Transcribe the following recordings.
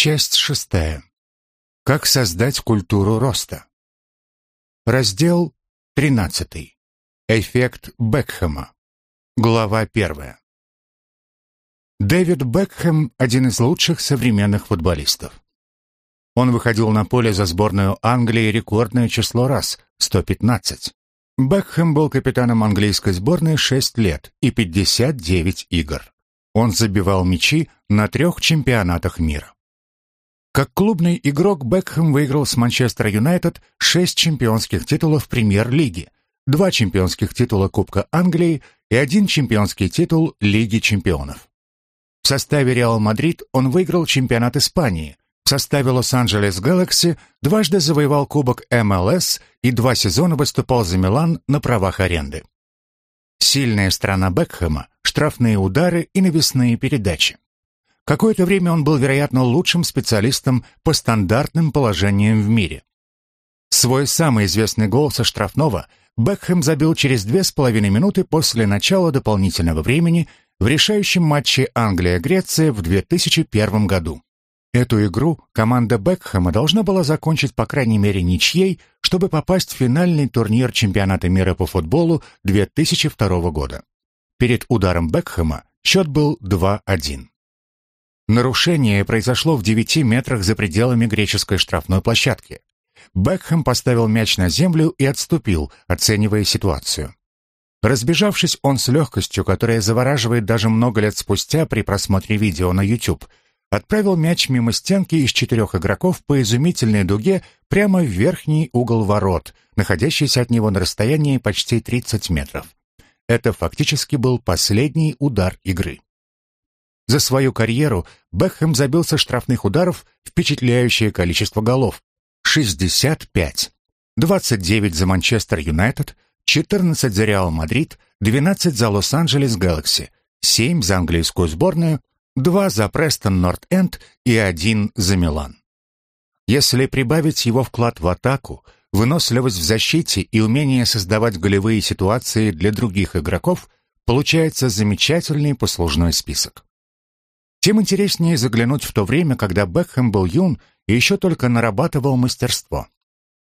Часть шестая. Как создать культуру роста. Раздел тринадцатый. Эффект Бекхэма. Глава первая. Дэвид Бекхэм – один из лучших современных футболистов. Он выходил на поле за сборную Англии рекордное число раз – 115. Бекхэм был капитаном английской сборной 6 лет и 59 игр. Он забивал мячи на трех чемпионатах мира. Как клубный игрок Бекхэм выиграл с Манчестер Юнайтед шесть чемпионских титулов Премьер-лиги, два чемпионских титула Кубка Англии и один чемпионский титул Лиги чемпионов. В составе Реал Мадрид он выиграл чемпионат Испании, в составе Лос-Анджелес Galaxy дважды завоевал Кубок МЛС и два сезона выступал за Милан на правах аренды. Сильная сторона Бекхэма – штрафные удары и навесные передачи. Какое-то время он был, вероятно, лучшим специалистом по стандартным положениям в мире. Свой самый известный гол со штрафного Бекхэм забил через две с половиной минуты после начала дополнительного времени в решающем матче Англия-Греция в 2001 году. Эту игру команда Бекхэма должна была закончить по крайней мере ничьей, чтобы попасть в финальный турнир чемпионата мира по футболу 2002 года. Перед ударом Бекхэма счет был 2-1. Нарушение произошло в 9 метрах за пределами греческой штрафной площадки. Бекхэм поставил мяч на землю и отступил, оценивая ситуацию. Разбежавшись, он с легкостью, которая завораживает даже много лет спустя при просмотре видео на YouTube, отправил мяч мимо стенки из четырех игроков по изумительной дуге прямо в верхний угол ворот, находящийся от него на расстоянии почти 30 метров. Это фактически был последний удар игры. За свою карьеру Бекхэм забил со штрафных ударов впечатляющее количество голов — 65. 29 за Манчестер Юнайтед, 14 за Реал Мадрид, 12 за Лос-Анджелес Galaxy, 7 за английскую сборную, два за Престон Норт-Энд и один за Милан. Если прибавить его вклад в атаку, выносливость в защите и умение создавать голевые ситуации для других игроков, получается замечательный послужной список. Тем интереснее заглянуть в то время, когда Бекхэм был юн и еще только нарабатывал мастерство.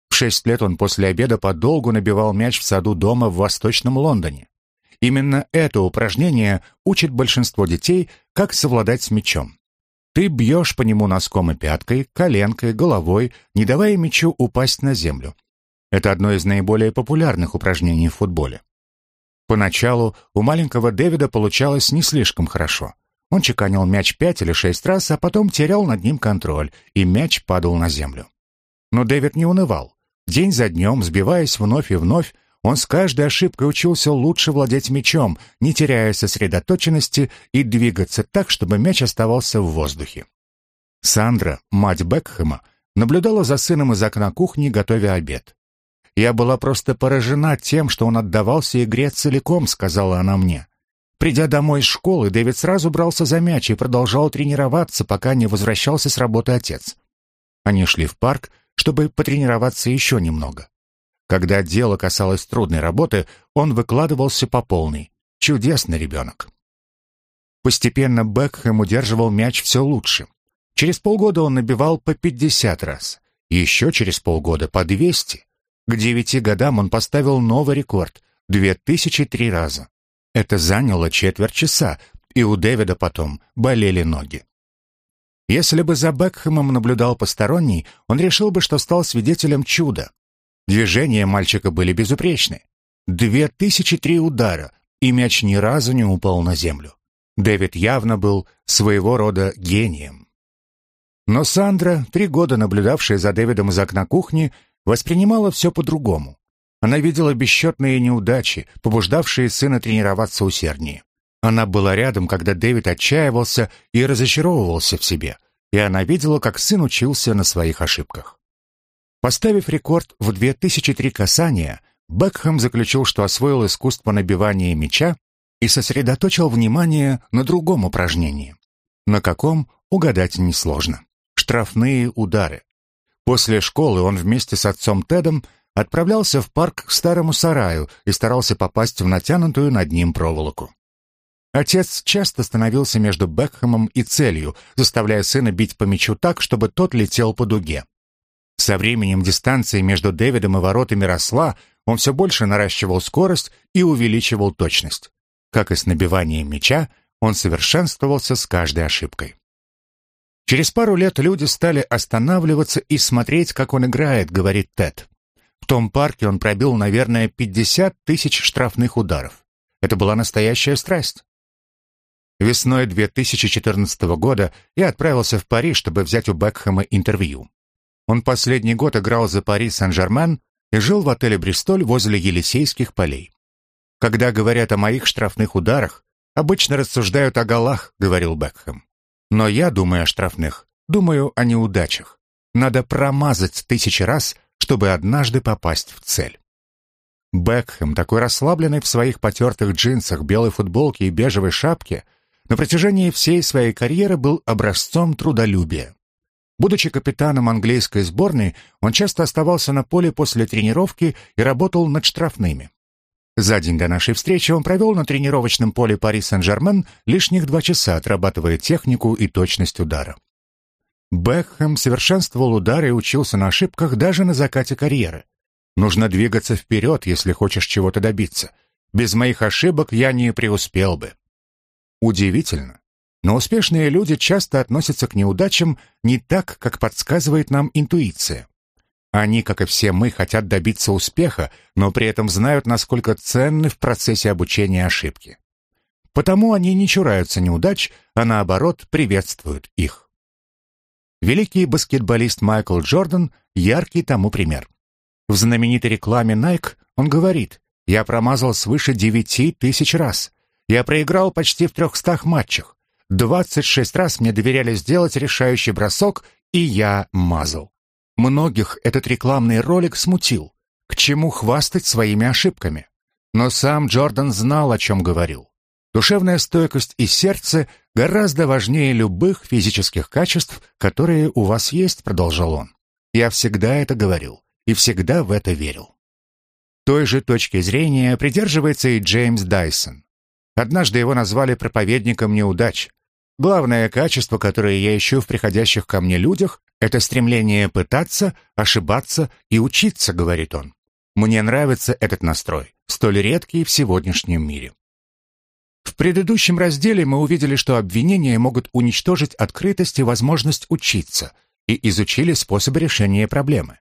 В шесть лет он после обеда подолгу набивал мяч в саду дома в Восточном Лондоне. Именно это упражнение учит большинство детей, как совладать с мячом. Ты бьешь по нему носком и пяткой, коленкой, головой, не давая мячу упасть на землю. Это одно из наиболее популярных упражнений в футболе. Поначалу у маленького Дэвида получалось не слишком хорошо. Он чеканил мяч пять или шесть раз, а потом терял над ним контроль, и мяч падал на землю. Но Дэвид не унывал. День за днем, сбиваясь вновь и вновь, он с каждой ошибкой учился лучше владеть мячом, не теряя сосредоточенности и двигаться так, чтобы мяч оставался в воздухе. Сандра, мать Бекхэма, наблюдала за сыном из окна кухни, готовя обед. «Я была просто поражена тем, что он отдавался игре целиком», — сказала она мне. Придя домой из школы, Дэвид сразу брался за мяч и продолжал тренироваться, пока не возвращался с работы отец. Они шли в парк, чтобы потренироваться еще немного. Когда дело касалось трудной работы, он выкладывался по полной. Чудесный ребенок. Постепенно Бекхэм удерживал мяч все лучше. Через полгода он набивал по 50 раз. Еще через полгода по 200. К девяти годам он поставил новый рекорд — 2003 раза. Это заняло четверть часа, и у Дэвида потом болели ноги. Если бы за Бекхэмом наблюдал посторонний, он решил бы, что стал свидетелем чуда. Движения мальчика были безупречны. Две тысячи три удара, и мяч ни разу не упал на землю. Дэвид явно был своего рода гением. Но Сандра, три года наблюдавшая за Дэвидом из окна кухни, воспринимала все по-другому. Она видела бесчетные неудачи, побуждавшие сына тренироваться усерднее. Она была рядом, когда Дэвид отчаивался и разочаровывался в себе, и она видела, как сын учился на своих ошибках. Поставив рекорд в 2003 касания, Бекхэм заключил, что освоил искусство набивания мяча и сосредоточил внимание на другом упражнении. На каком угадать несложно. Штрафные удары. После школы он вместе с отцом Тедом отправлялся в парк к старому сараю и старался попасть в натянутую над ним проволоку. Отец часто становился между Бекхэмом и целью, заставляя сына бить по мячу так, чтобы тот летел по дуге. Со временем дистанция между Дэвидом и воротами росла, он все больше наращивал скорость и увеличивал точность. Как и с набиванием мяча, он совершенствовался с каждой ошибкой. Через пару лет люди стали останавливаться и смотреть, как он играет, говорит Тед. Том парке он пробил, наверное, 50 тысяч штрафных ударов. Это была настоящая страсть. Весной 2014 года я отправился в Париж, чтобы взять у Бекхэма интервью. Он последний год играл за Пари Сен-Жермен и жил в отеле «Бристоль» возле Елисейских полей. «Когда говорят о моих штрафных ударах, обычно рассуждают о голах», — говорил Бекхэм. «Но я думаю о штрафных, думаю о неудачах. Надо промазать тысячи раз, чтобы однажды попасть в цель». Бекхэм, такой расслабленный в своих потертых джинсах, белой футболке и бежевой шапке — на протяжении всей своей карьеры был образцом трудолюбия. Будучи капитаном английской сборной, он часто оставался на поле после тренировки и работал над штрафными. За день до нашей встречи он провел на тренировочном поле Пари Сен-Жермен лишних два часа, отрабатывая технику и точность удара. Бекхэм совершенствовал удары и учился на ошибках даже на закате карьеры. Нужно двигаться вперед, если хочешь чего-то добиться. Без моих ошибок я не преуспел бы. Удивительно, но успешные люди часто относятся к неудачам не так, как подсказывает нам интуиция. Они, как и все мы, хотят добиться успеха, но при этом знают, насколько ценны в процессе обучения ошибки. Потому они не чураются неудач, а наоборот приветствуют их. Великий баскетболист Майкл Джордан – яркий тому пример. В знаменитой рекламе Nike он говорит «Я промазал свыше девяти тысяч раз. Я проиграл почти в трехстах матчах. 26 раз мне доверяли сделать решающий бросок, и я мазал. Многих этот рекламный ролик смутил. К чему хвастать своими ошибками? Но сам Джордан знал, о чем говорил. Душевная стойкость и сердце гораздо важнее любых физических качеств, которые у вас есть, продолжал он. Я всегда это говорил и всегда в это верил. Той же точки зрения придерживается и Джеймс Дайсон. Однажды его назвали проповедником неудач. Главное качество, которое я ищу в приходящих ко мне людях, это стремление пытаться, ошибаться и учиться, говорит он. Мне нравится этот настрой, столь редкий в сегодняшнем мире. В предыдущем разделе мы увидели, что обвинения могут уничтожить открытость и возможность учиться, и изучили способы решения проблемы.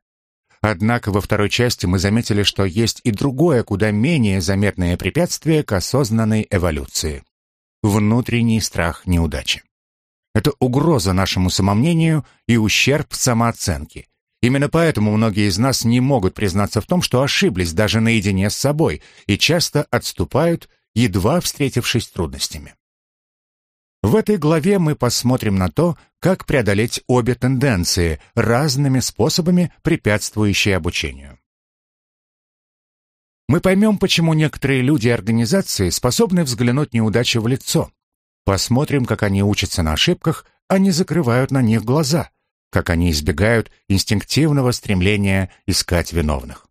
Однако во второй части мы заметили, что есть и другое, куда менее заметное препятствие к осознанной эволюции. Внутренний страх неудачи. Это угроза нашему самомнению и ущерб самооценке. Именно поэтому многие из нас не могут признаться в том, что ошиблись даже наедине с собой и часто отступают, едва встретившись с трудностями. В этой главе мы посмотрим на то, как преодолеть обе тенденции разными способами, препятствующие обучению. Мы поймем, почему некоторые люди и организации способны взглянуть неудачи в лицо. Посмотрим, как они учатся на ошибках, а не закрывают на них глаза, как они избегают инстинктивного стремления искать виновных.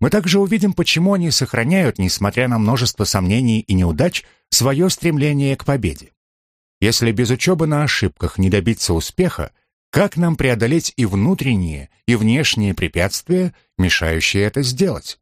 Мы также увидим, почему они сохраняют, несмотря на множество сомнений и неудач, свое стремление к победе. Если без учебы на ошибках не добиться успеха, как нам преодолеть и внутренние, и внешние препятствия, мешающие это сделать?